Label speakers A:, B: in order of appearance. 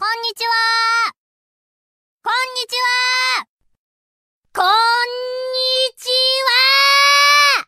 A: こんにちは。